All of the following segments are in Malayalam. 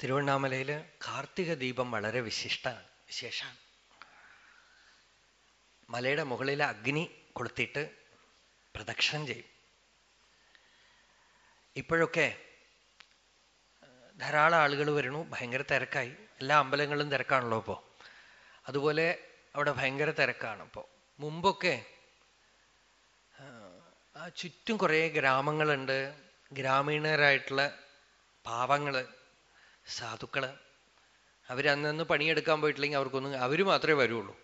തിരുവണ്ണാമലയിൽ കാർത്തിക ദീപം വളരെ വിശിഷ്ടമാണ് വിശേഷമാണ് മലയുടെ മുകളിൽ അഗ്നി കൊളുത്തിയിട്ട് പ്രദക്ഷിണം ചെയ്യും. ഇപ്പോഴൊക്കെ ധാരാളം ആളുകൾ വരണു ഭയങ്കര തിരക്കായി. എല്ലാ അമ്പലങ്ങളും തിരക്കാണല്ലോ ഇപ്പോൾ അതുപോലെ അവിടെ ഭയങ്കര തിരക്കാണ് ഇപ്പോൾ മുമ്പൊക്കെ ചുറ്റും കുറേ ഗ്രാമങ്ങളുണ്ട്. ഗ്രാമീണരായിട്ടുള്ള പാവങ്ങൾ സാധുക്കൾ. അവരന്നു പണിയെടുക്കാൻ പോയിട്ടില്ലെങ്കിൽ അവർക്കൊന്നും അവർ മാത്രമേ വരുള്ളൂ.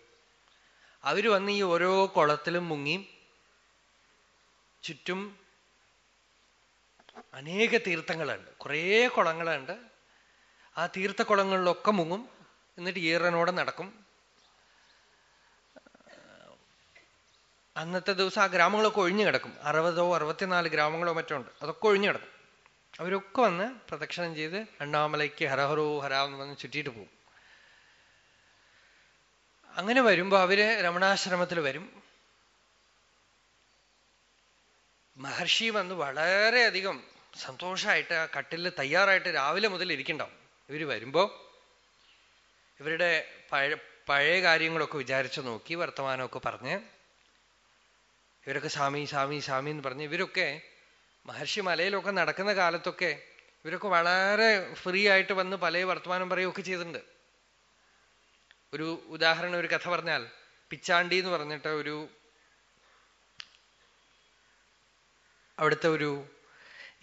അവർ വന്ന് ഈ ഓരോ കുളത്തിലും മുങ്ങി ചുറ്റും അനേക തീർത്ഥങ്ങളുണ്ട്. കുറേ കുളങ്ങളുണ്ട്. ആ തീർത്ഥക്കുളങ്ങളിലൊക്കെ മുങ്ങും. എന്നിട്ട് ഈറനോടെ നടക്കും. അന്നത്തെ ദിവസം ആ ഗ്രാമങ്ങളൊക്കെ ഒഴിഞ്ഞു കിടക്കും. അറുപതോ അറുപത്തിനാല് ഗ്രാമങ്ങളോ മറ്റോ ഉണ്ട്. അതൊക്കെ ഒഴിഞ്ഞു കിടക്കും. അവരൊക്കെ വന്ന് പ്രദക്ഷിണം ചെയ്ത് അണ്ണാമലയ്ക്ക് ഹരഹരോ ഹര വന്ന് ചുറ്റിയിട്ട് പോകും. അങ്ങനെ വരുമ്പോൾ അവർ രമണാശ്രമത്തിൽ വരും. മഹർഷി വന്ന് വളരെയധികം സന്തോഷമായിട്ട് ആ കട്ടിൽ തയ്യാറായിട്ട് രാവിലെ മുതൽ ഇരിക്കണ്ടാവും. ഇവർ വരുമ്പോൾ ഇവരുടെ പഴയ കാര്യങ്ങളൊക്കെ വിചാരിച്ചു നോക്കി വർത്തമാനമൊക്കെ പറഞ്ഞ് ഇവരൊക്കെ സ്വാമി സ്വാമി സ്വാമി എന്ന് പറഞ്ഞ് ഇവരൊക്കെ മഹർഷി മലയിലൊക്കെ നടക്കുന്ന കാലത്തൊക്കെ ഇവരൊക്കെ വളരെ ഫ്രീ ആയിട്ട് വന്ന് പല വർത്തമാനം പറയുകയൊക്കെ ചെയ്തിട്ടുണ്ട്. ഒരു ഉദാഹരണം ഒരു കഥ പറഞ്ഞാൽ പിച്ചാണ്ടി എന്ന് പറഞ്ഞിട്ട് ഒരു അവിടുത്തെ ഒരു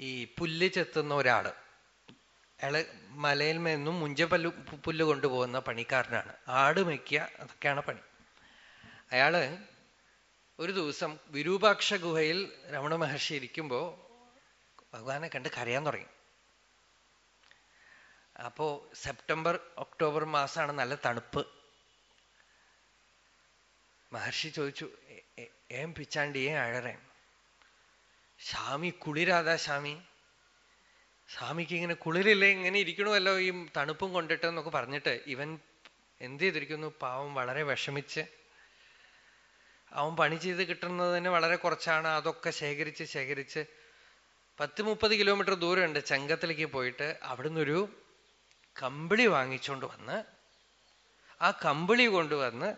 ഈ പുല്ല് ചെത്തുന്ന ഒരാൾ. അയാൾ മലയിൽമെന്നും മുഞ്ചപ്പല്ലു പുല്ല് കൊണ്ടുപോകുന്ന പണിക്കാരനാണ്. ആട് മെക്കുക അതൊക്കെയാണ് പണി. അയാൾ ഒരു ദിവസം വിരൂപാക്ഷ ഗുഹയിൽ രമണ മഹർഷി ഇരിക്കുമ്പോ ഭഗവാനെ കണ്ട് കരയാൻ തുടങ്ങി. അപ്പോ സെപ്റ്റംബർ ഒക്ടോബർ മാസമാണ് നല്ല തണുപ്പ്. മഹർഷി ചോദിച്ചു ഏം പിച്ചാണ്ടി ഏം അഴറേ സ്വാമി കുളിരാതാ സ്വാമി സ്വാമിക്ക് ഇങ്ങനെ കുളിരില്ലേ ഇങ്ങനെ ഇരിക്കണമല്ലോ ഈ തണുപ്പും കൊണ്ടിട്ട് എന്നൊക്കെ പറഞ്ഞിട്ട് ഇവൻ എന്ത് ചെയ്തിരിക്കുന്നു? പാവം വളരെ വിഷമിച്ച് അവൻ പണി ചെയ്ത് കിട്ടുന്നതിന് വളരെ കുറച്ചാണ്. അതൊക്കെ ശേഖരിച്ച് ശേഖരിച്ച് പത്ത് മുപ്പത് കിലോമീറ്റർ ദൂരമുണ്ട് ചങ്കത്തിലേക്ക് പോയിട്ട് അവിടുന്ന് ഒരു കമ്പിളി വാങ്ങിച്ചുകൊണ്ട് വന്ന് ആ കമ്പിളി കൊണ്ടുവന്ന്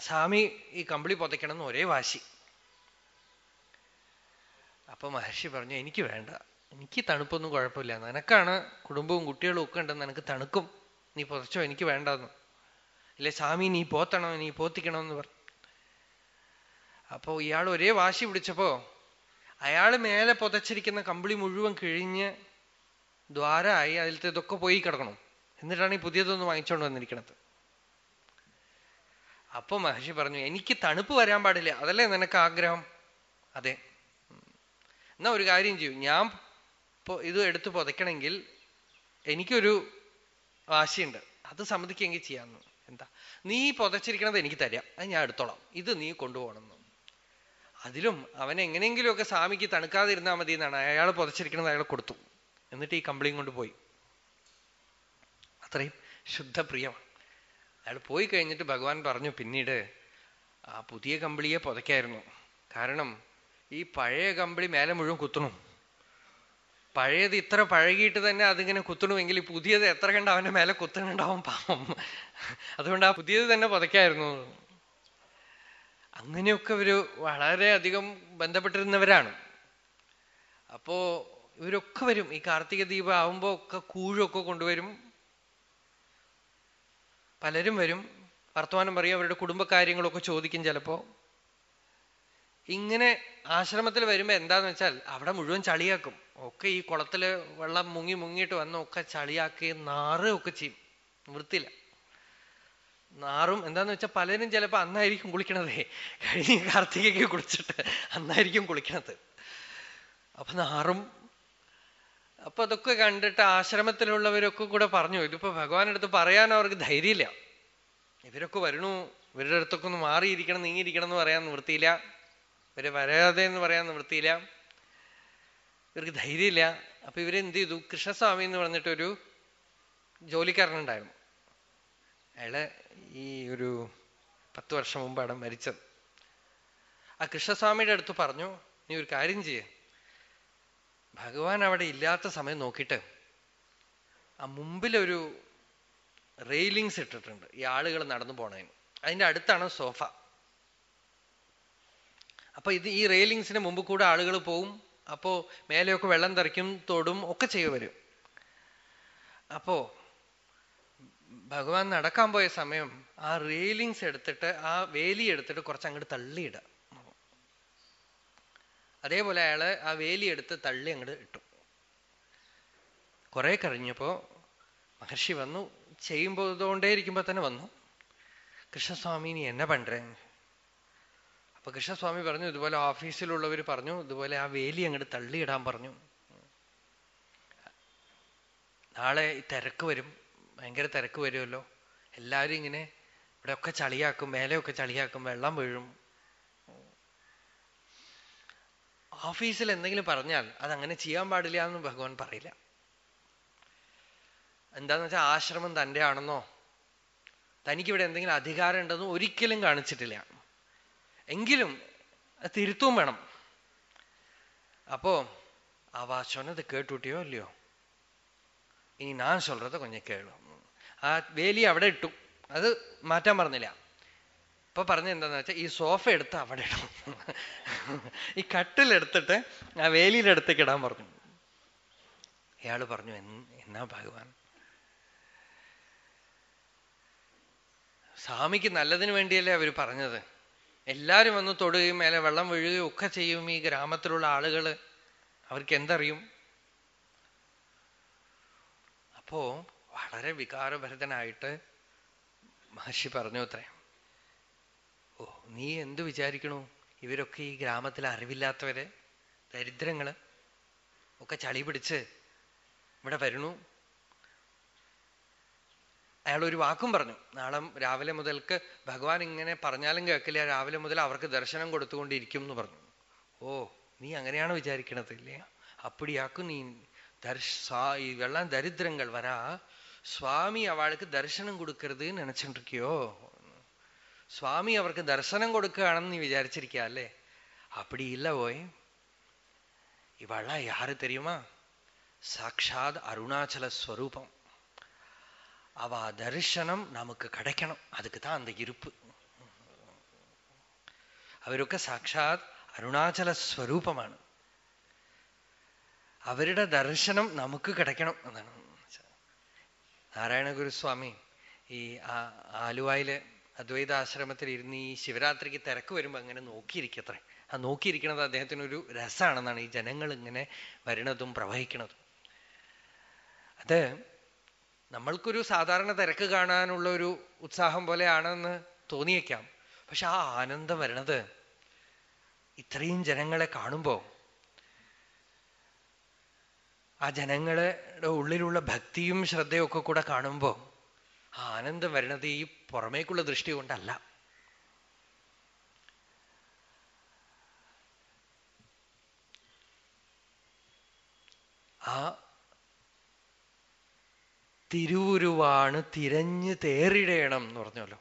സ്വാമി ഈ കമ്പിളി പൊതയ്ക്കണം എന്ന് ഒരേ വാശി. അപ്പൊ മഹർഷി പറഞ്ഞു എനിക്ക് വേണ്ട. എനിക്ക് തണുപ്പൊന്നും കുഴപ്പമില്ല. നിനക്കാണ് കുടുംബവും കുട്ടികളും ഒക്കെ ഉണ്ടെന്ന് നിനക്ക് തണുക്കും. നീ പൊതച്ചോ എനിക്ക് വേണ്ടെന്ന്. അല്ലെ സ്വാമി നീ പോത്തണോ? നീ പോത്തിക്കണോ? എന്ന് പറഞ്ഞു. അപ്പോ ഇയാൾ ഒരേ വാശി പിടിച്ചപ്പോ അയാൾ മേലെ പുതച്ചിരിക്കുന്ന കമ്പിളി മുഴുവൻ കിഴിഞ്ഞ് ദ്വാരമായി അതിലത്തെ ഇതൊക്കെ പോയി കിടക്കണം. എന്നിട്ടാണ് ഈ പുതിയതൊന്ന് വാങ്ങിച്ചോണ്ട് വന്നിരിക്കണത്. അപ്പൊ മഹർഷി പറഞ്ഞു എനിക്ക് തണുപ്പ് വരാൻ പാടില്ല. അതല്ലേ നിനക്ക് ആഗ്രഹം? അതെ. എന്നാ ഒരു കാര്യം ചെയ്യൂ. ഞാൻ ഇത് എടുത്ത് പുതയ്ക്കണമെങ്കിൽ എനിക്കൊരു വാശിയുണ്ട്. അത് സമ്മതിക്കെങ്കിൽ ചെയ്യാമെന്ന് എന്താ? നീ പുതച്ചിരിക്കണത് എനിക്ക് തരാം. അത് ഞാൻ എടുത്തോളാം. ഇത് നീ കൊണ്ടുപോകണം അതിലും അവൻ എങ്ങനെയെങ്കിലുമൊക്കെ സ്വാമിക്ക് തണുക്കാതിരുന്നാൽ മതി എന്നാണ് അയാൾ പുതച്ചിരിക്കണത് അയാൾ കൊടുത്തു. എന്നിട്ട് ഈ കമ്പിളിയും കൊണ്ട് പോയി. അത്രയും ശുദ്ധപ്രിയമാണ്. അയാൾ പോയി കഴിഞ്ഞിട്ട് ഭഗവാൻ പറഞ്ഞു പിന്നീട് ആ പുതിയ കമ്പിളിയെ പുതയ്ക്കായിരുന്നു. കാരണം ഈ പഴയ കമ്പിളി മേലെ മുഴുവൻ കുത്തണം പഴയത് ഇത്ര പഴകിയിട്ട് തന്നെ അതിങ്ങനെ കുത്തണമെങ്കിൽ പുതിയത് എത്ര കണ്ട് അവന്റെ മേലെ കുത്തണുണ്ടാവും പാവം. അതുകൊണ്ട് ആ പുതിയത് തന്നെ പുതയ്ക്കായിരുന്നു. അങ്ങനെയൊക്കെ ഇവർ വളരെയധികം ബന്ധപ്പെട്ടിരുന്നവരാണ്. അപ്പോ ഇവരൊക്കെ വരും. ഈ കാർത്തിക ദീപം ആവുമ്പോ ഒക്കെ കൂഴൊക്കെ കൊണ്ടുവരും. പലരും വരും. വർത്തമാനം പറയും അവരുടെ കുടുംബകാര്യങ്ങളൊക്കെ ചോദിക്കും ചിലപ്പോ. ഇങ്ങനെ ആശ്രമത്തിൽ വരുമ്പോ എന്താന്ന് വെച്ചാൽ അവിടെ മുഴുവൻ ചളിയാക്കും. ഒക്കെ ഈ കുളത്തിൽ വെള്ളം മുങ്ങി മുങ്ങിയിട്ട് വന്ന് ഒക്കെ ചളിയാക്കി നാറ് ഒക്കെ ചെയ്യും. വൃത്തിയില്ല നാറും എന്താന്ന് വെച്ചാൽ പലരും ചിലപ്പോ അന്നായിരിക്കും കുളിക്കണതേ. കഴിഞ്ഞ കാർത്തികയ്ക്ക് കുളിച്ചിട്ട് അന്നായിരിക്കും കുളിക്കണത്. അപ്പൊ നാറും അപ്പൊ അതൊക്കെ കണ്ടിട്ട് ആശ്രമത്തിലുള്ളവരൊക്കെ കൂടെ പറഞ്ഞു ഇതിപ്പോ ഭഗവാന്റെ അടുത്ത് പറയാൻ അവർക്ക് ധൈര്യമില്ല. ഇവരൊക്കെ വരണു ഇവരുടെ അടുത്തൊക്കെ ഒന്ന് മാറിയിരിക്കണം നീങ്ങിയിരിക്കണം എന്ന് പറയാൻ നിവൃത്തിയില്ല. ഇവരെ വരാതെ എന്ന് പറയാൻ നിവൃത്തിയില്ല. ഇവർക്ക് ധൈര്യമില്ല. അപ്പൊ ഇവരെന്ത് ചെയ്തു? കൃഷ്ണസ്വാമി എന്ന് പറഞ്ഞിട്ടൊരു ജോലിക്കാരനുണ്ടായിരുന്നു. അയാൾ ഈ ഒരു പത്ത് വർഷം മുമ്പാണ് മരിച്ചത്. ആ കൃഷ്ണസ്വാമിയുടെ അടുത്ത് പറഞ്ഞു നീ ഒരു കാര്യം ചെയ്യ. ഭഗവാൻ അവിടെ ഇല്ലാത്ത സമയം നോക്കിയിട്ട് ആ മുമ്പിലൊരു റെയിലിങ്സ് ഇട്ടിട്ടുണ്ട് ഈ ആളുകൾ നടന്നു പോണതിന് അതിന്റെ അടുത്താണ് സോഫ. അപ്പൊ ഇത് ഈ റെയിലിങ്സിന് മുമ്പ് കൂടെ ആളുകൾ പോവും അപ്പോ മേലെയൊക്കെ വെള്ളം തെറിക്കും തൊടും ഒക്കെ ചെയ്യുവരും. അപ്പോ ഭഗവാൻ നടക്കാൻ പോയ സമയം ആ റെയിലിങ്സ് എടുത്തിട്ട് ആ വേലി എടുത്തിട്ട് കുറച്ച് അങ്ങോട്ട് തള്ളിയിട അതേപോലെ അയാൾ ആ വേലി എടുത്ത് തള്ളി അങ്ങോട്ട് ഇട്ടു. കുറെ കഴിഞ്ഞപ്പോ മഹർഷി വന്നു. ചെയ്യുമ്പോണ്ടേ ഇരിക്കുമ്പോ തന്നെ വന്നു. കൃഷ്ണസ്വാമി നീ എന്നെ പണ്ടേ? അപ്പൊ കൃഷ്ണസ്വാമി പറഞ്ഞു ഇതുപോലെ ഓഫീസിലുള്ളവർ പറഞ്ഞു ഇതുപോലെ ആ വേലി അങ്ങോട്ട് തള്ളിയിടാൻ പറഞ്ഞു. നാളെ തിരക്ക് വരും. ഭയങ്കര തിരക്ക് വരുമല്ലോ. എല്ലാവരും ഇങ്ങനെ ഇവിടെ ഒക്കെ ചളിയാക്കും മേലെയൊക്കെ ചളിയാക്കും വെള്ളം വീഴും. ഓഫീസിൽ എന്തെങ്കിലും പറഞ്ഞാൽ അതങ്ങനെ ചെയ്യാൻ പാടില്ല എന്ന് ഭഗവാൻ പറയില്ല. എന്താന്ന് വെച്ചാൽ ആശ്രമം തന്റെ ആണെന്നോ തനിക്കിവിടെ എന്തെങ്കിലും അധികാരം ഉണ്ടെന്നോ ഒരിക്കലും കാണിച്ചിട്ടില്ല. എങ്കിലും തിരുത്തവും വേണം. അപ്പോ ആ വാശോനത് കേട്ടുട്ടിയോ അല്ലയോ ഇനി ഞാൻ சொல்றத கொஞ்சம் കേളു ആ വേലി അവിടെ ഇട്ടു അത് മാറ്റാൻ പറഞ്ഞില്ല ഇപ്പൊ പറഞ്ഞ എന്താന്ന് വെച്ചാൽ ഈ സോഫ എടുത്ത് അവിടെ ഇടും ഈ കട്ടിലെടുത്തിട്ട് ആ വേലിയുടെ അടുത്തേക്ക് ഇടാൻ പറഞ്ഞു അയാള് പറഞ്ഞു എന്നാ ഭഗവാൻ സ്വാമിക്ക് നല്ലതിന് വേണ്ടിയല്ലേ അവര് പറഞ്ഞത് എല്ലാരും വന്ന് തൊടുകയും മേലെ വെള്ളം വീഴുകയും ഒക്കെ ചെയ്യും ഈ ഗ്രാമത്തിലുള്ള ആളുകള് അവർക്ക് എന്തറിയും അപ്പോ വളരെ വികാരഭരിതനായിട്ട് മഹർഷി പറഞ്ഞു അത്രേ. ഓ നീ എന്തു വിചാരിക്കണു? ഇവരൊക്കെ ഈ ഗ്രാമത്തിൽ അറിവില്ലാത്തവര് ദരിദ്രങ്ങൾ ഒക്കെ ചളി പിടിച്ച് ഇവിടെ വരണു അയാൾ ഒരു വാക്കും പറഞ്ഞു. നാളെ രാവിലെ മുതൽക്ക് ഭഗവാൻ ഇങ്ങനെ പറഞ്ഞാലും കേൾക്കില്ല. രാവിലെ മുതൽ അവർക്ക് ദർശനം കൊടുത്തുകൊണ്ടിരിക്കും എന്ന് പറഞ്ഞു. ഓ നീ അങ്ങനെയാണ് വിചാരിക്കണത് ഇല്ലേ? അപ്പടിയാക്കും നീ. தர்ஷா இதெல்லாம் தரித்திரங்கள் வரா சுவாமி அவளுக்கு தரிசனம் கொடுக்கறதுன்னு நினைச்சுட்டு இருக்கியோ சுவாமி அவருக்கு தரிசனம் கொடுக்கணும்னு நீ விசாரிச்சிருக்கியாலே? அப்படி இல்லை ஓய். இவாளா யாரு தெரியுமா? சாட்சாத் அருணாச்சல ஸ்வரூபம். அவ தரிசனம் நமக்கு கிடைக்கணும். அதுக்கு தான் அந்த இருப்பு. அவருக்கு சாட்சாத் அருணாச்சல ஸ்வரூபமான അവരുടെ ദർശനം നമുക്ക് കിടക്കണം എന്നാണ്. നാരായണ ഗുരുസ്വാമി ഈ ആലുവായിലെ അദ്വൈതാശ്രമത്തിൽ ഇരുന്ന് ഈ ശിവരാത്രിക്ക് തിരക്ക് വരുമ്പോൾ അങ്ങനെ നോക്കിയിരിക്കത്രേ. ആ നോക്കിയിരിക്കുന്നത് അദ്ദേഹത്തിനൊരു രസമാണെന്നാണ് ഈ ജനങ്ങൾ ഇങ്ങനെ വരണതും പ്രവഹിക്കുന്നതും അത് നമ്മൾക്കൊരു സാധാരണ തിരക്ക് കാണാനുള്ള ഒരു ഉത്സാഹം പോലെയാണെന്ന് തോന്നിയേക്കാം. പക്ഷെ ആ ആനന്ദം വരണത് ഇത്രയും ജനങ്ങളെ കാണുമ്പോ ആ ജനങ്ങളുടെ ഉള്ളിലുള്ള ഭക്തിയും ശ്രദ്ധയും ഒക്കെ കൂടെ കാണുമ്പോ ആ ആനന്ദം വരുന്നത് ഈ പുറമേക്കുള്ള ദൃഷ്ടി കൊണ്ടല്ല. ആ തിരുവുരുവാണ് തിരഞ്ഞു തേറിടയണം എന്ന് പറഞ്ഞല്ലോ.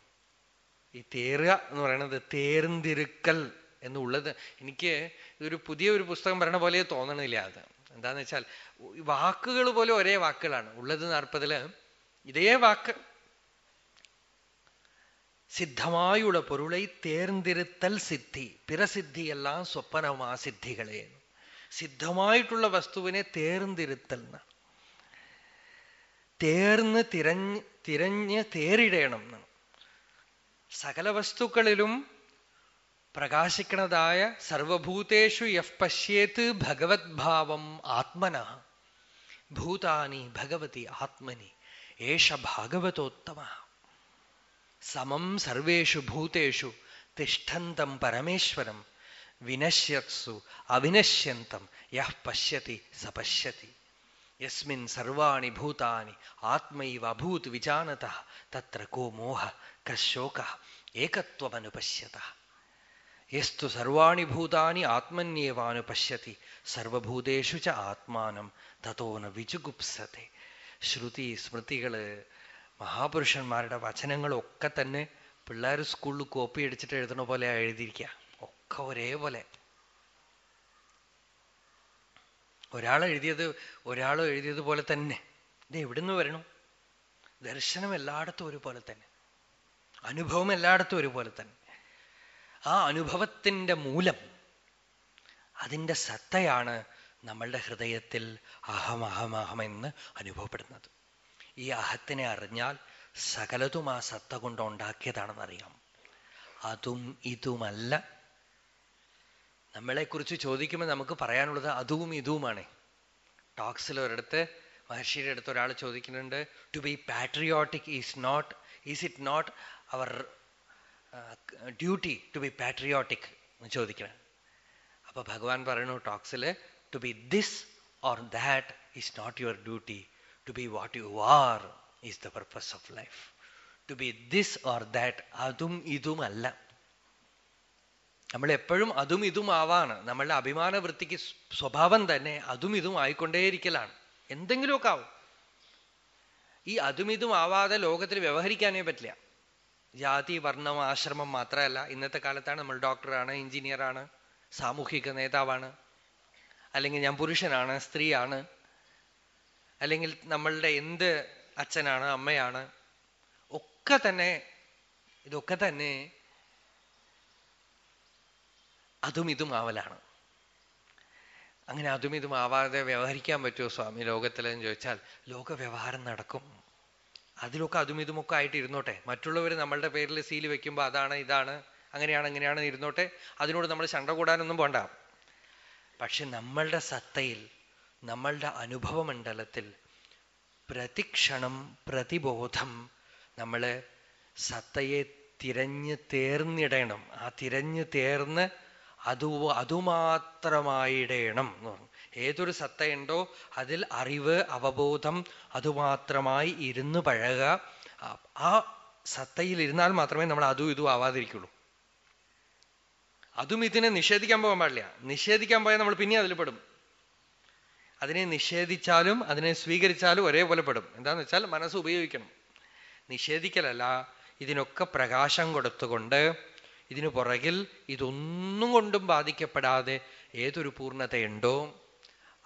ഈ തേറുക എന്ന് പറയുന്നത് തേർന്തിരുക്കൽ എന്നുള്ളത് എനിക്ക് ഇതൊരു പുതിയ ഒരു പുസ്തകം പറയണ പോലെ തോന്നണില്ല അത്. എന്താന്ന് വെച്ചാൽ വാക്കുകൾ പോലെ ഒരേ വാക്കുകളാണ്. ഉള്ളത് നാൽപ്പതിൽ ഇതേ വാക്ക്. സിദ്ധമായുള്ള പൊരുളെ തേർന്തിരുത്തൽ സിദ്ധി പിറസിദ്ധിയെല്ലാം സ്വപ്നമാ സിദ്ധികളെ. സിദ്ധമായിട്ടുള്ള വസ്തുവിനെ തേർന്തിരുത്തൽ എന്നാണ് തേർന്ന് തിരഞ്ഞ് തിരഞ്ഞ് തേറിടയണം എന്നാണ് സകല വസ്തുക്കളിലും പ്രകാശിക്കണതായ സർവഭൂതേഷു യഫ് പശ്യേത് ഭഗവത് ഭാവം ആത്മന ഭൂതാനി ഭഗവതി ആത്മനി ഏഷ ഭാഗവതോത്തമ സമം സർവേഷു ഭൂതേഷു തിഷ്ഠന്തം പരമേശ്വരം വിനശ്യത്സു അവിനശ്യന്തം യഹ് പശ്യതി സ പശ്യതി യസ്മിൻ സർവാണി ഭൂതാനി ആത്മൈവ അഭൂത് വിജാനത തത്ര കോ മോഹ കശോക ഏകത്വമനുപശ്യത യസ്തു സർവാണി ഭൂതാനി ആത്മന്യേവാനു പശ്യത്തി സർവഭൂതേഷു ച ആത്മാനം തതോന വിചുഗുപ്സത്തെ ശ്രുതി സ്മൃതികൾ മഹാപുരുഷന്മാരുടെ വചനങ്ങളൊക്കെ തന്നെ പിള്ളേർ സ്കൂളിൽ കോപ്പി അടിച്ചിട്ട് എഴുതണ പോലെ എഴുതിയിരിക്കുക ഒക്കെ ഒരേപോലെ. ഒരാൾ എഴുതിയത് ഒരാൾ എഴുതിയത് പോലെ തന്നെ. ഇത് എവിടുന്ന് വരണം? ദർശനം എല്ലായിടത്തും ഒരുപോലെ തന്നെ. അനുഭവം എല്ലായിടത്തും ഒരുപോലെ തന്നെ. ആ അനുഭവത്തിന്റെ മൂലം അതിന്റെ സത്തയാണ് നമ്മളുടെ ഹൃദയത്തിൽ അഹം അഹം അഹം എന്ന് അനുഭവപ്പെടുന്നത്. ഈ അഹത്തിനെ അറിഞ്ഞാൽ സകലതും ആ സത്ത കൊണ്ട് ഉണ്ടാക്കിയതാണെന്നറിയാം. അതും ഇതുമല്ല. നമ്മളെക്കുറിച്ച് ചോദിക്കുമ്പോൾ നമുക്ക് പറയാനുള്ളത് അതും ഇതുമാണ്. ടോക്സിൽ ഒരിടത്ത് മഹർഷിയുടെ അടുത്ത് ഒരാൾ ചോദിക്കുന്നുണ്ട് to be patriotic is not is it not our duty to be patriotic എന്ന് ചോദിക്കണം. അപ്പൊ ഭഗവാൻ പറയുന്നു ടോക്സിൽ to be this or that is not your duty to be what you are is the purpose of life to be this or that അതും ഇതും അല്ല. നമ്മൾ എപ്പോഴും അതും ഇതും ആവാണ്. നമ്മളുടെ അഭിമാന വൃത്തിക്ക് സ്വഭാവം തന്നെ അതും ഇതും ആയിക്കൊണ്ടേയിരിക്കലാണ്. എന്തെങ്കിലുമൊക്കെ ആവും. ഈ അതും ഇതും ആവാതെ ലോകത്തിൽ വ്യവഹരിക്കാനേ പറ്റില്ല. ജാതി വർണം ആശ്രമം മാത്രമല്ല ഇന്നത്തെ കാലത്താണ് നമ്മൾ ഡോക്ടറാണ് എഞ്ചിനീയറാണ് സാമൂഹിക നേതാവാണ് അല്ലെങ്കിൽ ഞാൻ പുരുഷനാണ് സ്ത്രീയാണ് അല്ലെങ്കിൽ നമ്മളുടെ എന്ത് അച്ഛനാണ് അമ്മയാണ് ഒക്കെ തന്നെ ഇതൊക്കെ തന്നെ അതും ഇതും ആവലാണ്. അങ്ങനെ അതും ഇതും ആവാതെ വ്യവഹരിക്കാൻ പറ്റുമോ സ്വാമി? ലോകത്തിലെന്ന് ചോദിച്ചാൽ ലോക വ്യവഹാരം നടക്കും. അതിലൊക്കെ അതും ഇതുമൊക്കെ ആയിട്ട് ഇരുന്നോട്ടെ. മറ്റുള്ളവർ നമ്മളുടെ പേരിൽ സീൽ വെക്കുമ്പോൾ അതാണ് ഇതാണ് അങ്ങനെയാണ് അങ്ങനെയാണ് ഇരുന്നോട്ടെ. അതിനോട് നമ്മൾ ശണ്ട കൂടാനൊന്നും പോണ്ട. പക്ഷെ നമ്മളുടെ സത്തയിൽ നമ്മളുടെ അനുഭവ മണ്ഡലത്തിൽ പ്രതിക്ഷണം പ്രതിബോധം നമ്മൾ സത്തയെ തിരഞ്ഞ് തേർന്നിടണം. ആ തിരഞ്ഞ് തേർന്ന് അതു അതുമാത്രമായിടേണം എന്ന് പറഞ്ഞു. ഏതൊരു സത്തയുണ്ടോ അതിൽ അറിവ് അവബോധം അതുമാത്രമായി ഇരുന്ന് പഴകുക. ആ സത്തയിൽ ഇരുന്നാൽ മാത്രമേ നമ്മൾ അതും ഇതും ആവാതിരിക്കുള്ളൂ. അതും ഇതിനെ നിഷേധിക്കാൻ പോകാൻ പാടില്ല. നിഷേധിക്കാൻ പോയാൽ നമ്മൾ പിന്നെ അതിൽ പെടും. അതിനെ നിഷേധിച്ചാലും അതിനെ സ്വീകരിച്ചാലും ഒരേപോലെ പെടും. എന്താന്ന് വെച്ചാൽ മനസ്സ് ഉപയോഗിക്കണം. നിഷേധിക്കലല്ല ഇതിനൊക്കെ പ്രകാശം കൊടുത്തുകൊണ്ട് ഇതിനു പുറകിൽ ഇതൊന്നും കൊണ്ടും ബാധിക്കപ്പെടാതെ ഏതൊരു പൂർണതയുണ്ടോ?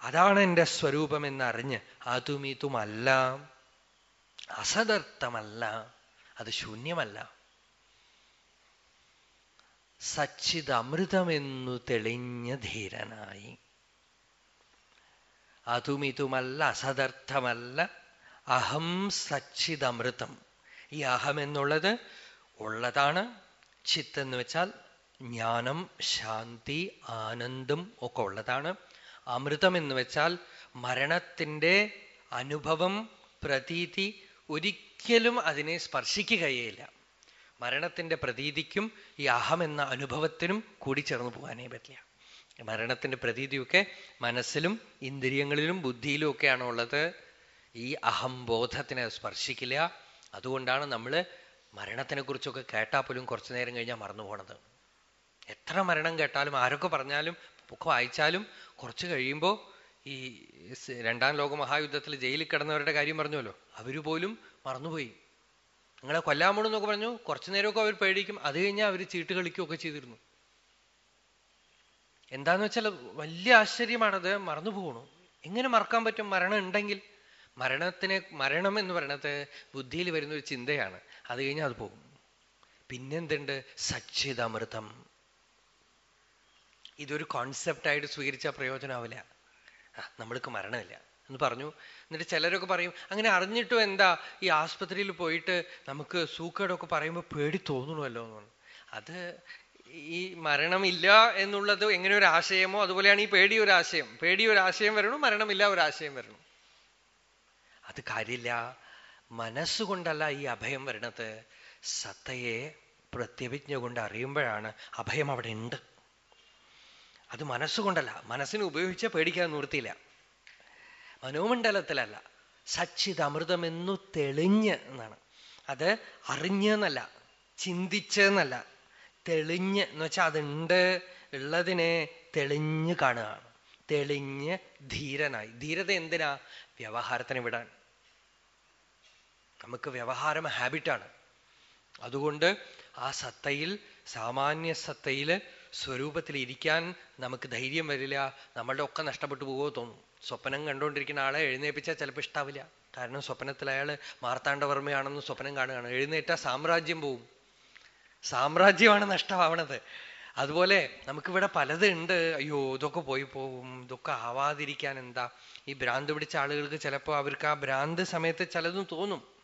അതാണ് എന്റെ സ്വരൂപം എന്നറിഞ്ഞ് അതും ഇതുമല്ല. അസദർത്ഥമല്ല അത് ശൂന്യമല്ല. സച്ചിതമൃതമെന്നു തെളിഞ്ഞ ധീരനായി. അതും ഇതുമല്ല അസദർത്ഥമല്ല അഹം സച്ചിതമൃതം ഈ അഹം എന്നുള്ളത് ഉള്ളതാണ് ചിത്ത് എന്ന് വെച്ചാൽ ജ്ഞാനം ശാന്തി ആനന്ദം ഒക്കെ ഉള്ളതാണ്. അമൃതം എന്ന് വെച്ചാൽ മരണത്തിന്റെ അനുഭവം പ്രതീതി ഒരിക്കലും അതിനെ സ്പർശിക്കുകയില്ല മരണത്തിന്റെ പ്രതീതിക്കും ഈ അഹം എന്ന അനുഭവത്തിനും കൂടി ചേർന്ന് പോകാനേ പറ്റില്ല. മരണത്തിന്റെ പ്രതീതിയൊക്കെ മനസ്സിലും ഇന്ദ്രിയങ്ങളിലും ബുദ്ധിയിലും ഒക്കെയാണുള്ളത്. ഈ അഹംബോധത്തിനെ സ്പർശിക്കില്ല. അതുകൊണ്ടാണ് നമ്മൾ മരണത്തിനെ കുറിച്ചൊക്കെ കേട്ടാൽ പോലും കുറച്ചു നേരം കഴിഞ്ഞാൽ മറന്നു പോണത്. എത്ര മരണം കേട്ടാലും ആരൊക്കെ പറഞ്ഞാലും ഒക്കെ വായിച്ചാലും കുറച്ച് കഴിയുമ്പോൾ ഈ രണ്ടാം ലോക മഹായുദ്ധത്തിൽ ജയിലിൽ കിടന്നവരുടെ കാര്യം പറഞ്ഞല്ലോ അവർ പോലും മറന്നുപോയി. നിങ്ങളെ കൊല്ലാൻ പോണെന്നൊക്കെ പറഞ്ഞു കുറച്ചു നേരമൊക്കെ അവർ പേടിക്കും അത് കഴിഞ്ഞാൽ അവർ ചീട്ട് കളിക്കുകയൊക്കെ ചെയ്തിരുന്നു. എന്താന്ന് വെച്ചാൽ വലിയ ആശ്ചര്യമാണത് മറന്നു പോകണു എങ്ങനെ മറക്കാൻ പറ്റും? മരണം ഉണ്ടെങ്കിൽ മരണത്തിനെ മരണം എന്ന് പറയണത് ബുദ്ധിയിൽ വരുന്ന ഒരു ചിന്തയാണ്. അത് കഴിഞ്ഞാൽ അത് പോകും. പിന്നെന്തുണ്ട്? സച്ചിതമൃതം ഇതൊരു കോൺസെപ്റ്റായിട്ട് സ്വീകരിച്ചാൽ പ്രയോജനമാവില്ല ആ നമ്മൾക്ക് മരണമില്ല. എന്ന് പറഞ്ഞു. എന്നിട്ട് ചിലരൊക്കെ പറയും അങ്ങനെ അറിഞ്ഞിട്ടും എന്താ? ഈ ആസ്പത്രിയിൽ പോയിട്ട് നമുക്ക് സൂക്കേടൊക്കെ പറയുമ്പോൾ പേടി തോന്നണമല്ലോ എന്ന് പറഞ്ഞു. അത് ഈ മരണമില്ല എന്നുള്ളത് എങ്ങനെ ഒരു ആശയമോ അതുപോലെയാണ് ഈ പേടി ഒരു ആശയം പേടി ഒരു ആശയം വരണു മരണമില്ല ഒരു ആശയം വരണു? അത് കാര്യമില്ല. മനസ്സുകൊണ്ടല്ല ഈ അഭയം വരണത് സത്തയെ പ്രത്യഭിജ്ഞ കൊണ്ട് അറിയുമ്പോഴാണ് അഭയം അവിടെ ഉണ്ട്. അത് മനസ്സുകൊണ്ടല്ല. മനസ്സിനെ ഉപയോഗിച്ച പേടിക്കാൻ നിവൃത്തിയില്ല. മനോമണ്ഡലത്തിലല്ല. സച്ചിത് അമൃതമെന്നു തെളിഞ്ഞ് എന്നാണ്. അത് അറിഞ്ഞെന്നല്ല. ചിന്തിച്ചെന്നല്ല. തെളിഞ്ഞ് എന്ന് വെച്ചാൽ അതുണ്ട് ഉള്ളതിനെ തെളിഞ്ഞ് കാണുകയാണ്. തെളിഞ്ഞ് ധീരനായി. ധീരത എന്തിനാ? വ്യവഹാരത്തിന് വിടാൻ. നമുക്ക് വ്യവഹാരം ഹാബിറ്റാണ്. അതുകൊണ്ട് ആ സത്തയിൽ സാമാന്യ സത്തയിൽ സ്വരൂപത്തിൽ ഇരിക്കാൻ നമുക്ക് ധൈര്യം വരില്ല. നമ്മളുടെ ഒക്കെ നഷ്ടപ്പെട്ടു പോകുമോ തോന്നും. സ്വപ്നം കണ്ടുകൊണ്ടിരിക്കുന്ന ആളെ എഴുന്നേപ്പിച്ചാൽ ചിലപ്പോൾ ഇഷ്ടാവില്ല. കാരണം സ്വപ്നത്തിൽ അയാൾ മാർത്താണ്ഡവർമ്മയാണെന്ന് സ്വപ്നം കാണുകയാണ്. എഴുന്നേറ്റാൽ സാമ്രാജ്യം പോവും. സാമ്രാജ്യമാണ് നഷ്ടമാവണത്. അതുപോലെ നമുക്കിവിടെ പലതുണ്ട് അയ്യോ ഇതൊക്കെ പോയി പോവും ഇതൊക്കെ ആവാതിരിക്കാൻ എന്താ? ഈ ഭ്രാന്ത് പിടിച്ച ആളുകൾക്ക് ചിലപ്പോൾ അവർക്ക് ആ ഭ്രാന്ത് സമയത്ത് ചിലതും തോന്നും.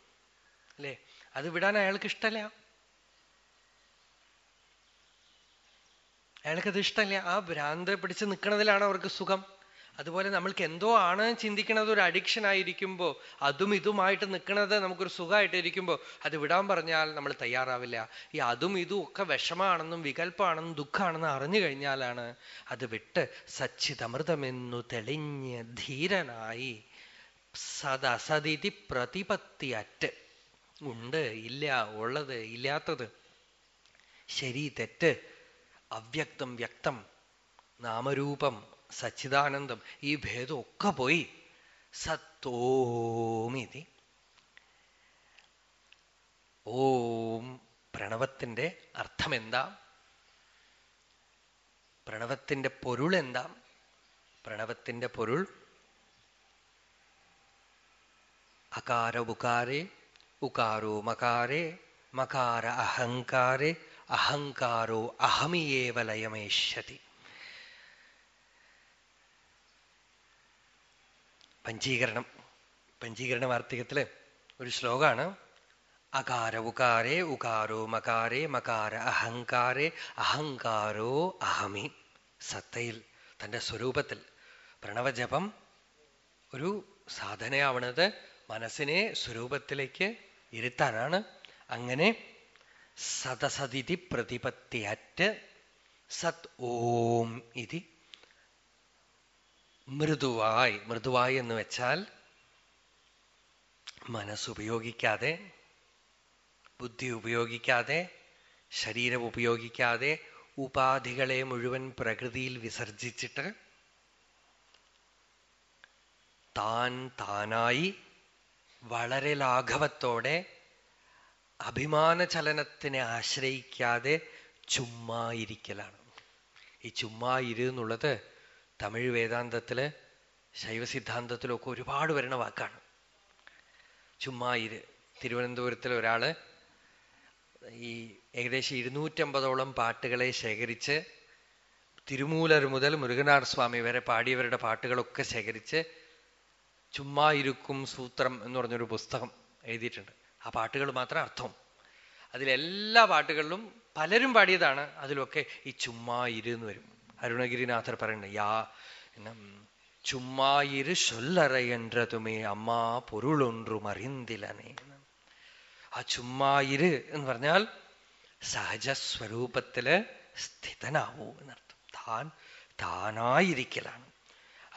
അല്ലേ അത് വിടാൻ അയാൾക്ക് ഇഷ്ടമല്ല അയാൾക്കത് ഇഷ്ടമല്ല ആ ഭ്രാന്ത് പിടിച്ച് നിൽക്കുന്നതിലാണ് അവർക്ക് സുഖം. അതുപോലെ നമ്മൾക്ക് എന്തോ ആണ് ചിന്തിക്കുന്നത് ഒരു അഡിക്ഷൻ ആയിരിക്കുമ്പോൾ അതും ഇതുമായിട്ട് നിൽക്കുന്നത് നമുക്കൊരു സുഖമായിട്ട് ഇരിക്കുമ്പോൾ അത് വിടാൻ പറഞ്ഞാൽ നമ്മൾ തയ്യാറാവില്ല. ഈ അതും ഇതും ഒക്കെ വിഷമാണെന്നും വികല്പമാണെന്നും ദുഃഖമാണെന്നും അറിഞ്ഞു കഴിഞ്ഞാലാണ് അത് വിട്ട് സച്ചിതമൃതമെന്നു തെളിഞ്ഞ് ധീരനായി സദസതിഥി പ്രതിപത്തിയറ്റ്. ഉണ്ട് ഇല്ല ഉള്ളത് ഇല്ലാത്തത്. ശരി തെറ്റ്. അവ്യക്തം വ്യക്തം. നാമരൂപം സച്ചിദാനന്ദം. ഈ ഭേദമൊക്കെ പോയി. സത്തോമിതി ഓം. പ്രണവത്തിന്റെ അർത്ഥം എന്താ പ്രണവത്തിന്റെ പൊരുൾ എന്താ? പ്രണവത്തിന്റെ പൊരുൾ അകാര ഉകാരേ മകാരേ മകാര അഹങ്കാരേ അഹങ്കാരോ അഹമിയേവ ലയമേഷ്യതി പഞ്ചീകരണം പഞ്ചീകരണ വാർത്തകത്തിലെ ഒരു ശ്ലോകാണ്. അകാര ഉകാരേ ഉകാരോ മകാരേ മകാര അഹങ്കാരേ അഹങ്കാരോ അഹമി. സത്തയിൽ തന്റെ സ്വരൂപത്തിൽ പ്രണവജപം ഒരു സാധനയാവണത് മനസ്സിനെ സ്വരൂപത്തിലേക്ക് ഇരുത്താനാണ്. അങ്ങനെ സതസതിഥി പ്രതിപത്തിയറ്റ് സത് ഓം ഇതി മൃദുവായി. മൃദുവായി എന്ന് വെച്ചാൽ മനസ്സുപയോഗിക്കാതെ ബുദ്ധി ഉപയോഗിക്കാതെ ശരീരം ഉപയോഗിക്കാതെ ഉപാധികളെ മുഴുവൻ പ്രകൃതിയിൽ വിസർജിച്ചിട്ട് താൻ താനായി വളരെ ലാഘവത്തോടെ അഭിമാന ചലനത്തിനെ ആശ്രയിക്കാതെ ചുമ്മാ ഇരിക്കലാണ് ഈ ചുമ്മാ ഇരുന്നുള്ളത് തമിഴ് വേദാന്തത്തിൽ ശൈവ സിദ്ധാന്തത്തിലൊക്കെ ഒരുപാട് വരുന്ന വാക്കാണ്. ചുമ്മാ ഇര് തിരുവനന്തപുരത്തിൽ ഒരാൾ ഈ ഏകദേശം ഇരുന്നൂറ്റമ്പതോളം പാട്ടുകളെ ശേഖരിച്ച് തിരുമൂലർ മുതൽ മുരുകനാർ സ്വാമി വരെ പാടിയവരുടെ പാട്ടുകളൊക്കെ ശേഖരിച്ച് ചുമ്മാ ഇരുക്കും സൂത്രം എന്ന് പറഞ്ഞൊരു പുസ്തകം എഴുതിയിട്ടുണ്ട്. ആ പാട്ടുകൾ മാത്രം അർത്ഥം. അതിലെല്ലാ പാട്ടുകളിലും പലരും പാടിയതാണ്. അതിലൊക്കെ ഈ ചുമ്മാ ഇരു എന്ന് വരും. അരുണഗിരിനാഥർ പറയുന്നത് യാ ചുമ്മായിരു ഇരു ചൊല്ലറ എന്റതുമേ അമ്മാ പൊരുളൊണ്ടും അറിന്തിലനേ ആ ചുമ്മായിര് എന്ന് പറഞ്ഞാൽ സഹജസ്വരൂപത്തിൽ സ്ഥിതനാവൂ എന്നർത്ഥം. താൻ താനായിരിക്കലാണ്.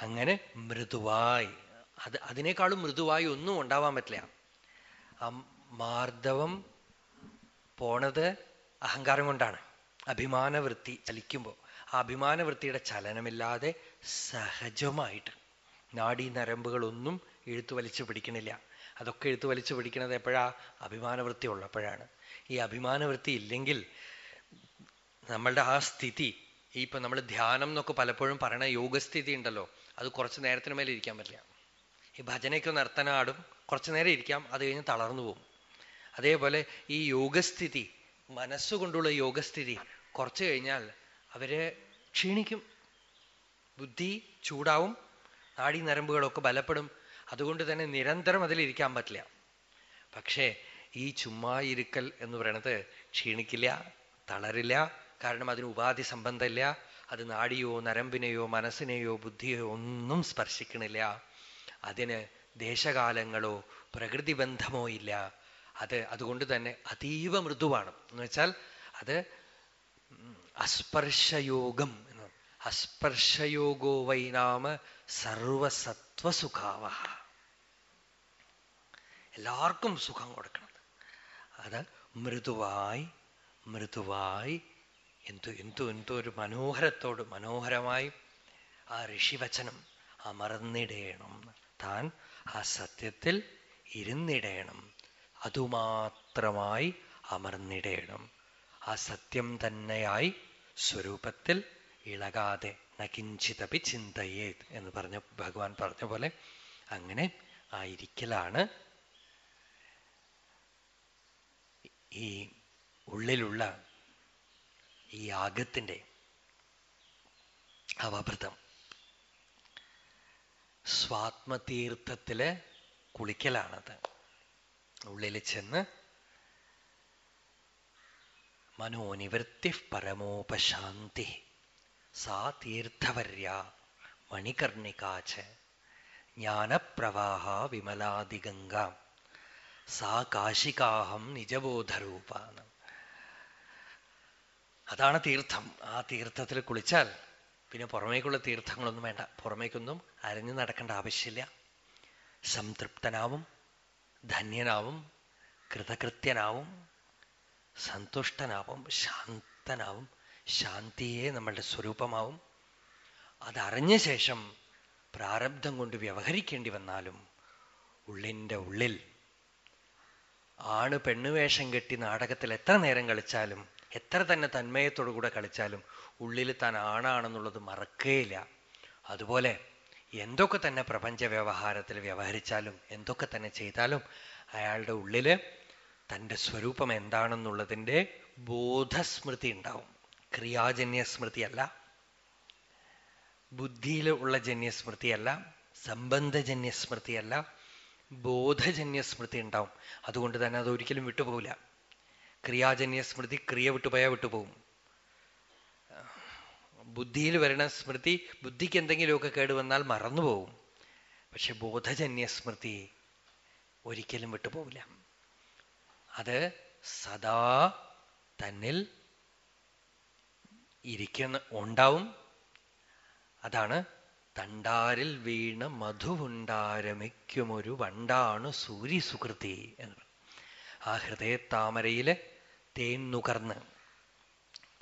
അങ്ങനെ മൃദുവായി അത് അതിനേക്കാളും മൃദുവായി ഒന്നും ഉണ്ടാവാൻ പറ്റില്ല. ആ മാർദ്ദവം പോണത് അഹങ്കാരം കൊണ്ടാണ്. അഭിമാനവൃത്തി ചലിക്കുമ്പോൾ ആ അഭിമാനവൃത്തിയുടെ ചലനമില്ലാതെ സഹജമായിട്ട് നാഡീ നരമ്പുകളൊന്നും എഴുത്തു വലിച്ചു പിടിക്കണില്ല. അതൊക്കെ എഴുത്തു വലിച്ചു പിടിക്കുന്നത് എപ്പോഴാ? അഭിമാനവൃത്തി ഉള്ളപ്പോഴാണ്. ഈ അഭിമാനവൃത്തി ഇല്ലെങ്കിൽ നമ്മളുടെ ആ സ്ഥിതി ഈ ഇപ്പൊ നമ്മൾ ധ്യാനം എന്നൊക്കെ പലപ്പോഴും പറയണ യോഗസ്ഥിതി ഉണ്ടല്ലോ അത് കുറച്ച് നേരത്തിന് മേലെ ഇരിക്കാൻ പറ്റില്ല. ഈ ഭജനയ്ക്ക് നർത്തനാടും കുറച്ചു നേരം ഇരിക്കാം അത് കഴിഞ്ഞ് തളർന്നു പോകും. അതേപോലെ ഈ യോഗസ്ഥിതി മനസ്സുകൊണ്ടുള്ള യോഗസ്ഥിതി കുറച്ചു കഴിഞ്ഞാൽ അവർ ക്ഷീണിക്കും. ബുദ്ധി ചൂടാവും നാഡീ നരമ്പുകളൊക്കെ ബലപ്പെടും. അതുകൊണ്ട് തന്നെ നിരന്തരം അതിലിരിക്കാൻ പറ്റില്ല. പക്ഷേ ഈ ചുമ്മാ ഇരുക്കൽ എന്ന് പറയണത് ക്ഷീണിക്കില്ല തളരില്ല. കാരണം അതിന് ഉപാധി സംബന്ധമില്ല. അത് നാടിയോ നരമ്പിനെയോ മനസ്സിനെയോ ബുദ്ധിയോ ഒന്നും സ്പർശിക്കണില്ല. അതിന് ദേശകാലങ്ങളോ പ്രകൃതി ബന്ധമോ ഇല്ല. അത് അതുകൊണ്ട് തന്നെ അതീവ മൃദുവാണ്. എന്ന് വെച്ചാൽ അത് അസ്പർശയോഗം എന്ന് അസ്പർശയോഗോ വൈനാമ സർവസത്വസുഖാവ എല്ലാവർക്കും സുഖം കൊടുക്കണം. അത് മൃദുവായി മൃദുവായി എന്തു എന്തു എന്തോ ഒരു മനോഹരത്തോട് മനോഹരമായി ആ ഋഷിവചനം അമർന്നിടയണം താൻ ആ സത്യത്തിൽ ഇരുന്നിടയണം അതുമാത്രമായി അമർന്നിടയണം ആ സത്യം തന്നെയായി സ്വരൂപത്തിൽ ഇളകാതെ നകിഞ്ചിതപി ചിന്തയേ എന്ന് പറഞ്ഞ ഭഗവാൻ പറഞ്ഞ പോലെ അങ്ങനെ ആയിരിക്കലാണ്. ഈ ഉള്ളിലുള്ള ഈ യാഗത്തിന്റെ അവഭൃതം സ്വാത്മതീർത്ഥത്തിൽ കുളിക്കലാണത്. ഉള്ളിൽ ചെന്ന് മനോനിവൃത്തി പരമോപശാന്തി സാ തീർത്ഥവര്യ മണികർണികാച്ച് ജ്ഞാനപ്രവാഹ വിമലാദിഗംഗ സാ കാശികാഹം നിജബോധരൂപാണ്. അതാണ് തീർത്ഥം. ആ തീർത്ഥത്തിൽ കുളിച്ചാൽ പിന്നെ പുറമേക്കുള്ള തീർത്ഥങ്ങളൊന്നും വേണ്ട. പുറമേക്കൊന്നും അരഞ്ഞു നടക്കേണ്ട ആവശ്യമില്ല. സംതൃപ്തനാവും ധന്യനാവും കൃതകൃത്യനാവും സന്തുഷ്ടനാവും ശാന്തനാവും ശാന്തിയെ നമ്മളുടെ സ്വരൂപമാവും. അതറിഞ്ഞ ശേഷം പ്രാരബ്ധം കൊണ്ട് വ്യവഹരിക്കേണ്ടി വന്നാലും ഉള്ളിന്റെ ഉള്ളിൽ ആണ് പെണ്ണുവേഷം കെട്ടി നാടകത്തിൽ എത്ര നേരം കളിച്ചാലും എത്ര തന്നെ തന്മയത്തോടു കൂടെ കളിച്ചാലും ഉള്ളിൽ താൻ ആണാണെന്നുള്ളത് മറക്കേയില്ല. അതുപോലെ എന്തൊക്കെ തന്നെ പ്രപഞ്ച വ്യവഹാരത്തിൽ വ്യവഹരിച്ചാലും എന്തൊക്കെ തന്നെ ചെയ്താലും അയാളുടെ ഉള്ളിൽ തന്റെ സ്വരൂപം എന്താണെന്നുള്ളതിന്റെ ബോധസ്മൃതി ഉണ്ടാവും. ക്രിയാജന്യ സ്മൃതിയല്ല ബുദ്ധിയിൽ ഉള്ള ജന്യസ്മൃതിയല്ല സംബന്ധജന്യ സ്മൃതിയല്ല ബോധജന്യ സ്മൃതി ഉണ്ടാവും. അതുകൊണ്ട് തന്നെ അത് ഒരിക്കലും വിട്ടുപോകില്ല. ക്രിയാജന്യ സ്മൃതി ക്രിയ വിട്ടുപോയാൽ വിട്ടുപോകും. ബുദ്ധിയിൽ വരണ സ്മൃതി ബുദ്ധിക്ക് എന്തെങ്കിലുമൊക്കെ കേടുവന്നാൽ മറന്നുപോകും. പക്ഷെ ബോധജന്യ സ്മൃതി ഒരിക്കലും വിട്ടുപോകില്ല അത് സദാ തന്നിൽ ഇരിക്കുന്ന ഉണ്ടാവും. അതാണ് തണ്ടാരിൽ വീണ മധുവുണ്ടാരമിക്കുമൊരു വണ്ടാണ് സൂര്യസുകൃതി എന്ന്. ആ ഹൃദയ താമരയിൽ തേൻ നുകർന്ന്.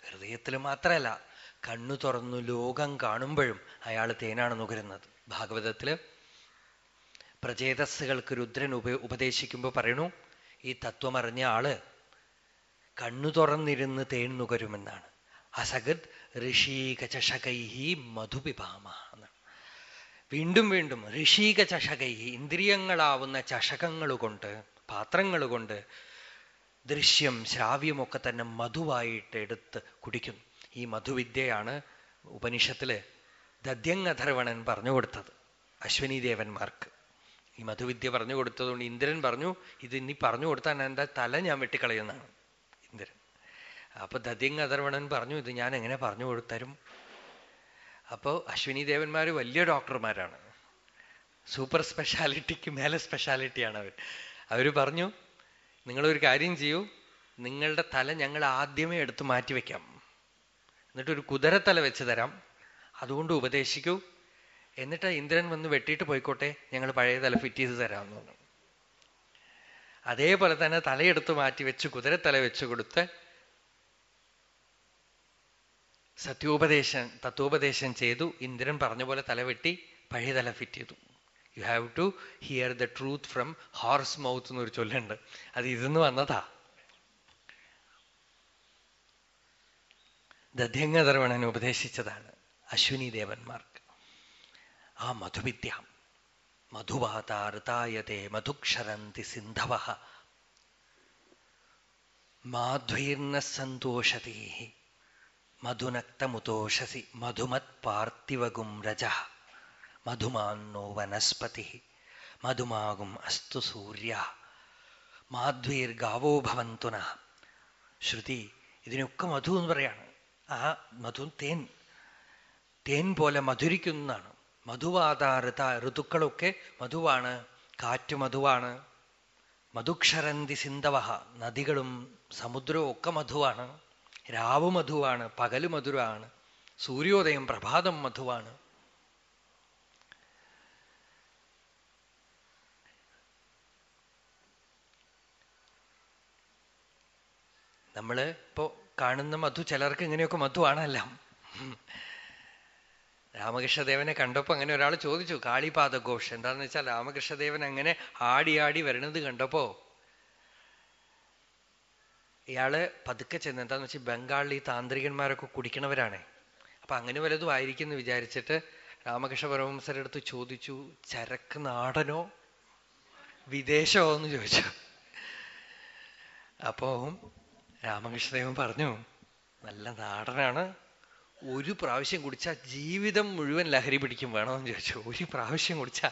ഹൃദയത്തിൽ മാത്രമല്ല കണ്ണു തുറന്നു ലോകം കാണുമ്പോഴും അയാൾ തേനാണ് നുകരുന്നത്. ഭാഗവതത്തിൽ പ്രചേതസ്സുകൾക്ക് രുദ്രൻ ഉപ ഉപദേശിക്കുമ്പോൾ പറയണു ഈ തത്വമറിഞ്ഞ ആൾ കണ്ണു തുറന്നിരുന്ന് തേൻ നുകരുമെന്നാണ്. അസഗത് ഋഷീക ചഷകൈഹി മധുപിപാമ വീണ്ടും വീണ്ടും ഋഷീക ചഷകൈഹി ഇന്ദ്രിയങ്ങളാവുന്ന ചഷകങ്ങൾ കൊണ്ട് പാത്രങ്ങൾ കൊണ്ട് ദൃശ്യം ശ്രാവ്യമൊക്കെ തന്നെ മധുവായിട്ട് എടുത്ത് കുടിക്കുന്നു. ഈ മധുവിദ്യയാണ് ഉപനിഷത്തിൽ ദദ്യങ്ങധർവണൻ പറഞ്ഞു കൊടുത്തത് അശ്വനി ദേവന്മാർക്ക് ഈ മധുവിദ്യ പറഞ്ഞു കൊടുത്തതുകൊണ്ട് ഇന്ദ്രൻ പറഞ്ഞു ഇത് ഇനി പറഞ്ഞു കൊടുത്താൽ എന്റെ തല ഞാൻ വെട്ടിക്കളയുന്നതാണ് ഇന്ദ്രൻ. അപ്പൊ ദദ്യങ് അധർവണൻ പറഞ്ഞു ഇത് ഞാൻ എങ്ങനെ പറഞ്ഞു കൊടുത്തരും? അപ്പോൾ അശ്വിനി ദേവന്മാർ വലിയ ഡോക്ടർമാരാണ്. സൂപ്പർ സ്പെഷ്യാലിറ്റിക്ക് മേലെ സ്പെഷ്യാലിറ്റിയാണ് അവർ അവർ പറഞ്ഞു നിങ്ങളൊരു കാര്യം ചെയ്യൂ നിങ്ങളുടെ തല ഞങ്ങൾ ആദ്യമേ എടുത്ത് മാറ്റി വെക്കാം. എന്നിട്ടൊരു കുതിരത്തല വെച്ച് തരാം. അതുകൊണ്ട് ഉപദേശിക്കൂ. എന്നിട്ട് ഇന്ദ്രൻ വന്ന് വെട്ടിയിട്ട് പോയിക്കോട്ടെ ഞങ്ങൾ പഴയ തല ഫിറ്റ് ചെയ്ത് തരാമെന്ന് പറഞ്ഞു. അതേപോലെ തന്നെ തലയെടുത്ത് മാറ്റി വെച്ച് കുതിരത്തല വെച്ച് കൊടുത്ത് സത്യോപദേശം തത്വോപദേശം ചെയ്തു. ഇന്ദ്രൻ പറഞ്ഞ പോലെ തല വെട്ടി പഴയ തല ഫിറ്റ് ചെയ്തു. You have to hear the truth from horse mouth എന്നൊരു ചൊല്ലുണ്ട്. അത് ഇതിന്ന് വന്നതാ. ദധ്യംഗധർവണൻ ഉപദേശിച്ചതാണ് അശ്വിനി ദേവന്മാർക്ക്. ആ മധുവിദ്യ. മധുവാതാർത്തായത്തെ മധുക്ഷരന്തി സിന്ധവ. മാധ്വീർണ സന്തോഷതീ മധുനക്തമുതോഷസി മധുമത് പാർത്ഥിവകും രജ മധുമാന്നോ വനസ്പതി മധുമാകും അസ്തു സൂര്യ. മാധ്വീർഗാവോ ഭവന്തുന. ശ്രുതി ഇതിനൊക്കെ മധു എന്ന് പറയാണ് ആ മധു തേൻ തേൻ പോലെ മധുരിക്കുന്നതാണ്. മധുവാതാരത ഋതുക്കളൊക്കെ മധുവാണ് കാറ്റ് മധുവാണ് മധുക്ഷരന്തി സിന്ധവഹ നദികളും സമുദ്രവും ഒക്കെ മധുവാണ് രാവ് മധുവാണ് പകൽ മധുരമാണ് സൂര്യോദയം പ്രഭാതം മധുവാണ്. നമ്മൾ ഇപ്പോ കാണുന്ന മധു ചിലർക്ക് ഇങ്ങനെയൊക്കെ മധുവാണെല്ലാം രാമകൃഷ്ണദേവനെ കണ്ടപ്പോ അങ്ങനെ ഒരാൾ ചോദിച്ചു കാളിപാദ ഘോഷ് എന്താന്ന് വെച്ചാൽ രാമകൃഷ്ണദേവൻ അങ്ങനെ ആടി ആടി വരണത് കണ്ടപ്പോ? ഇയാൾ പതുക്കെ ചെന്ന് എന്താന്ന് വെച്ചാൽ ബംഗാളിൽ താന്ത്രികന്മാരൊക്കെ കുടിക്കണവരാണ്. അപ്പൊ അങ്ങനെ വല്ലതും ആയിരിക്കും എന്ന് വിചാരിച്ചിട്ട് രാമകൃഷ്ണ പരമഹംസരുടെ അടുത്ത് ചോദിച്ചു ചരക്ക് നാടനോ വിദേശമോ? എന്ന് ചോദിച്ചു. അപ്പോ രാമകൃഷ്ണദേവൻ പറഞ്ഞു നല്ല നാടനാണ്. ഒരു പ്രാവശ്യം കുടിച്ചാൽ ജീവിതം മുഴുവൻ ലഹരി പിടിക്കും വേണമെന്ന് ചോദിച്ചു. ഒരു പ്രാവശ്യം കുടിച്ചാൽ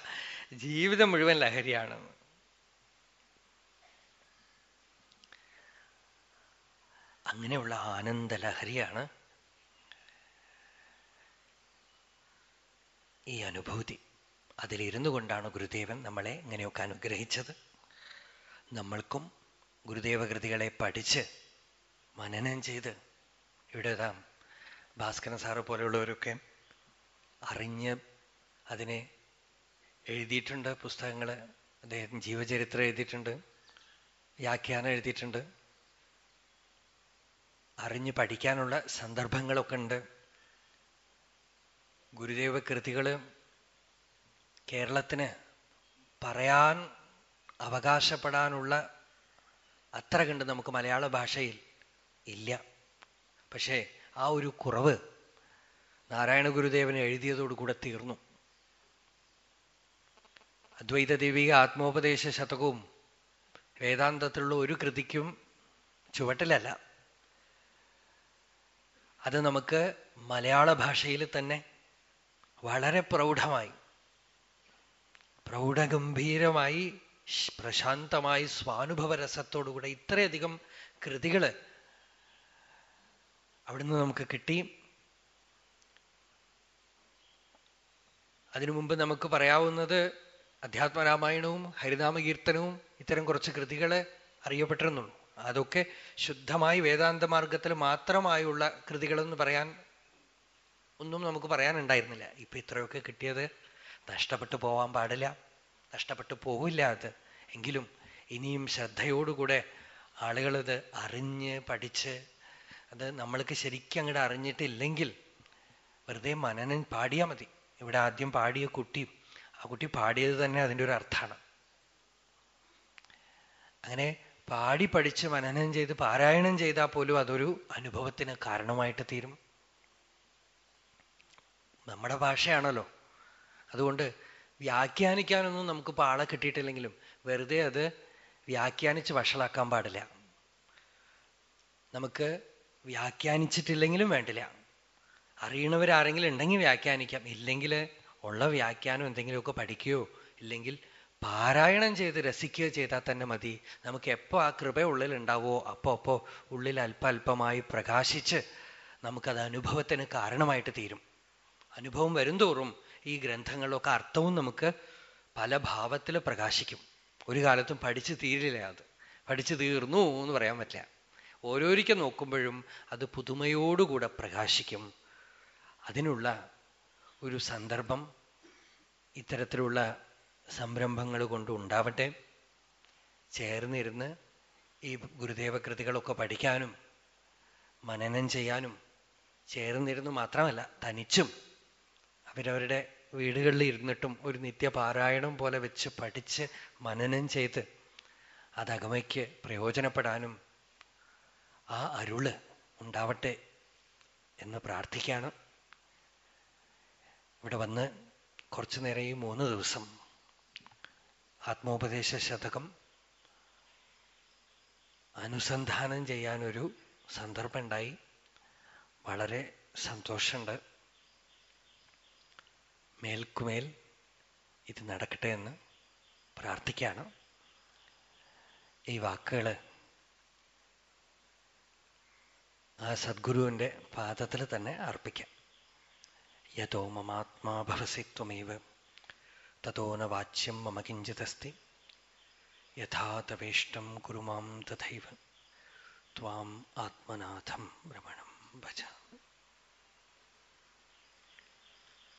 ജീവിതം മുഴുവൻ ലഹരിയാണ്. അങ്ങനെയുള്ള ആനന്ദ ലഹരിയാണ് ഈ അനുഭൂതി. അതിലിരുന്നു കൊണ്ടാണ് ഗുരുദേവൻ നമ്മളെ ഇങ്ങനെയൊക്കെ അനുഗ്രഹിച്ചത്. നമ്മൾക്കും ഗുരുദേവകൃതികളെ പഠിച്ച് മനനം ചെയ്ത് ഇവിടെ ഇതാം ഭാസ്കരൻ സാറ് പോലെയുള്ളവരൊക്കെ അറിഞ്ഞ് അതിനെ എഴുതിയിട്ടുണ്ട് പുസ്തകങ്ങൾ അദ്ദേഹം ജീവചരിത്രം എഴുതിയിട്ടുണ്ട് വ്യാഖ്യാനം എഴുതിയിട്ടുണ്ട്. അറിഞ്ഞ് പഠിക്കാനുള്ള സന്ദർഭങ്ങളൊക്കെ ഉണ്ട്. ഗുരുദേവ കൃതികൾ കേരളത്തിന് പറയാൻ അവകാശപ്പെടാനുള്ള അത്ര കണ്ട് നമുക്ക് മലയാള ഭാഷയിൽ ഇല്ല. പക്ഷേ ആ ഒരു കുറവ് നാരായണ ഗുരുദേവൻ എഴുതിയതോടുകൂടെ തീർന്നു. അദ്വൈത ദേവിക ആത്മോപദേശ ശതകവും വേദാന്തത്തിലുള്ള ഒരു കൃതിക്കും ചുവട്ടിലല്ല. അത് നമുക്ക് മലയാള ഭാഷയിൽ തന്നെ വളരെ പ്രൗഢമായി പ്രൗഢഗംഭീരമായി പ്രശാന്തമായി സ്വാനുഭവ രസത്തോടുകൂടെ ഇത്രയധികം കൃതികൾ അവിടുന്ന് നമുക്ക് കിട്ടി. അതിനു മുമ്പ് നമുക്ക് പറയാവുന്നത് അധ്യാത്മരാമായണവും ഹരിനാമകീർത്തനവും ഇത്തരം കുറച്ച് കൃതികൾ അറിയപ്പെട്ടിരുന്നുള്ളൂ. അതൊക്കെ ശുദ്ധമായി വേദാന്ത മാർഗത്തിൽ മാത്രമായുള്ള കൃതികളെന്ന് പറയാൻ ഒന്നും നമുക്ക് പറയാനുണ്ടായിരുന്നില്ല. ഇപ്പൊ ഇത്രയൊക്കെ കിട്ടിയത് നഷ്ടപ്പെട്ടു പോവാൻ പാടില്ല നഷ്ടപ്പെട്ടു പോവില്ല അത്. എങ്കിലും ഇനിയും ശ്രദ്ധയോടുകൂടെ ആളുകളിത് അറിഞ്ഞ് പഠിച്ച് അത് നമ്മൾക്ക് ശരിക്കും അങ്ങോട്ട് അറിഞ്ഞിട്ടില്ലെങ്കിൽ വെറുതെ മനനം പാടിയാൽ മതി. ഇവിടെ ആദ്യം പാടിയ കുട്ടി ആ കുട്ടി പാടിയത് തന്നെ അതിന്റെ ഒരു അർത്ഥമാണ് അങ്ങനെ പാടി പഠിച്ച് മനനം ചെയ്ത് പാരായണം ചെയ്താൽ പോലും അതൊരു അനുഭവത്തിന് കാരണമായിട്ട് തീരും. നമ്മുടെ ഭാഷയാണല്ലോ. അതുകൊണ്ട് വ്യാഖ്യാനിക്കാനൊന്നും നമുക്ക് പാള കിട്ടിയിട്ടില്ലെങ്കിലും വെറുതെ അത് വ്യാഖ്യാനിച്ച് വഷളാക്കാൻ പാടില്ല. നമുക്ക് വ്യാഖ്യാനിച്ചിട്ടില്ലെങ്കിലും വേണ്ടില്ല. അറിയണവരാരെങ്കിലും ഉണ്ടെങ്കിൽ വ്യാഖ്യാനിക്കാം. ഇല്ലെങ്കിൽ ഉള്ള വ്യാഖ്യാനം എന്തെങ്കിലുമൊക്കെ പഠിക്കുകയോ ഇല്ലെങ്കിൽ പാരായണം ചെയ്ത് രസിക്കുകയോ ചെയ്താൽ തന്നെ മതി. നമുക്ക് എപ്പോൾ ആ കൃപ ഉള്ളിൽ ഉണ്ടാവുമോ അപ്പോൾ അപ്പോൾ ഉള്ളിൽ അല്പല്പമായി പ്രകാശിച്ച് നമുക്കത് അനുഭവത്തിന് കാരണമായിട്ട് തീരും. അനുഭവം വരുംതോറും ഈ ഗ്രന്ഥങ്ങളിലൊക്കെ അർത്ഥവും നമുക്ക് പല ഭാവത്തിൽ പ്രകാശിക്കും. ഒരു കാലത്തും പഠിച്ചു തീരില്ല അത്. പഠിച്ചു തീർന്നു എന്ന് പറയാൻ പറ്റില്ല. ഓരോരിക്കൽ നോക്കുമ്പോഴും അത് പുതുമയോടുകൂടെ പ്രകാശിക്കും. അതിനുള്ള ഒരു സന്ദർഭം ഇത്തരത്തിലുള്ള സംരംഭങ്ങൾ കൊണ്ട് ഉണ്ടാവട്ടെ. ചേർന്നിരുന്ന് ഈ ഗുരുദേവ കൃതികളൊക്കെ പഠിക്കാനും മനനം ചെയ്യാനും ചേർന്നിരുന്നു മാത്രമല്ല തനിച്ചും അവരവരുടെ വീടുകളിൽ ഇരുന്നിട്ടും ഒരു നിത്യപാരായണം പോലെ വെച്ച് പഠിച്ച് മനനം ചെയ്ത് അത് അകമയ്ക്ക് പ്രയോജനപ്പെടാനും ആ അരുൾ ഉണ്ടാവട്ടെ എന്ന് പ്രാർത്ഥിക്കുകയാണ് ഇവിടെ വന്ന് കുറച്ചു നേരം ഈ മൂന്ന് ദിവസം ആത്മോപദേശ ശതകം അനുസന്ധാനം ചെയ്യാനൊരു സന്ദർഭം ഉണ്ടായി വളരെ സന്തോഷമുണ്ട്. മേൽക്കുമേൽ ഇത് നടക്കട്ടെ എന്ന് പ്രാർത്ഥിക്കുകയാണ് ഈ വാക്കുകൾ ആ സദ്ഗുരുവിൻ്റെ പാദത്തിൽ തന്നെ അർപ്പിക്കാം യഥോ മമാത്മാ ഭവസി ത്വമേവ തതോ ന വാച്യം മമ കിഞ്ചിതസ്തി യഥാ തവേഷ്ടം കുരു മാം തഥൈവ ത്വാം ആത്മനാഥം ഭ്രമണം ഭജ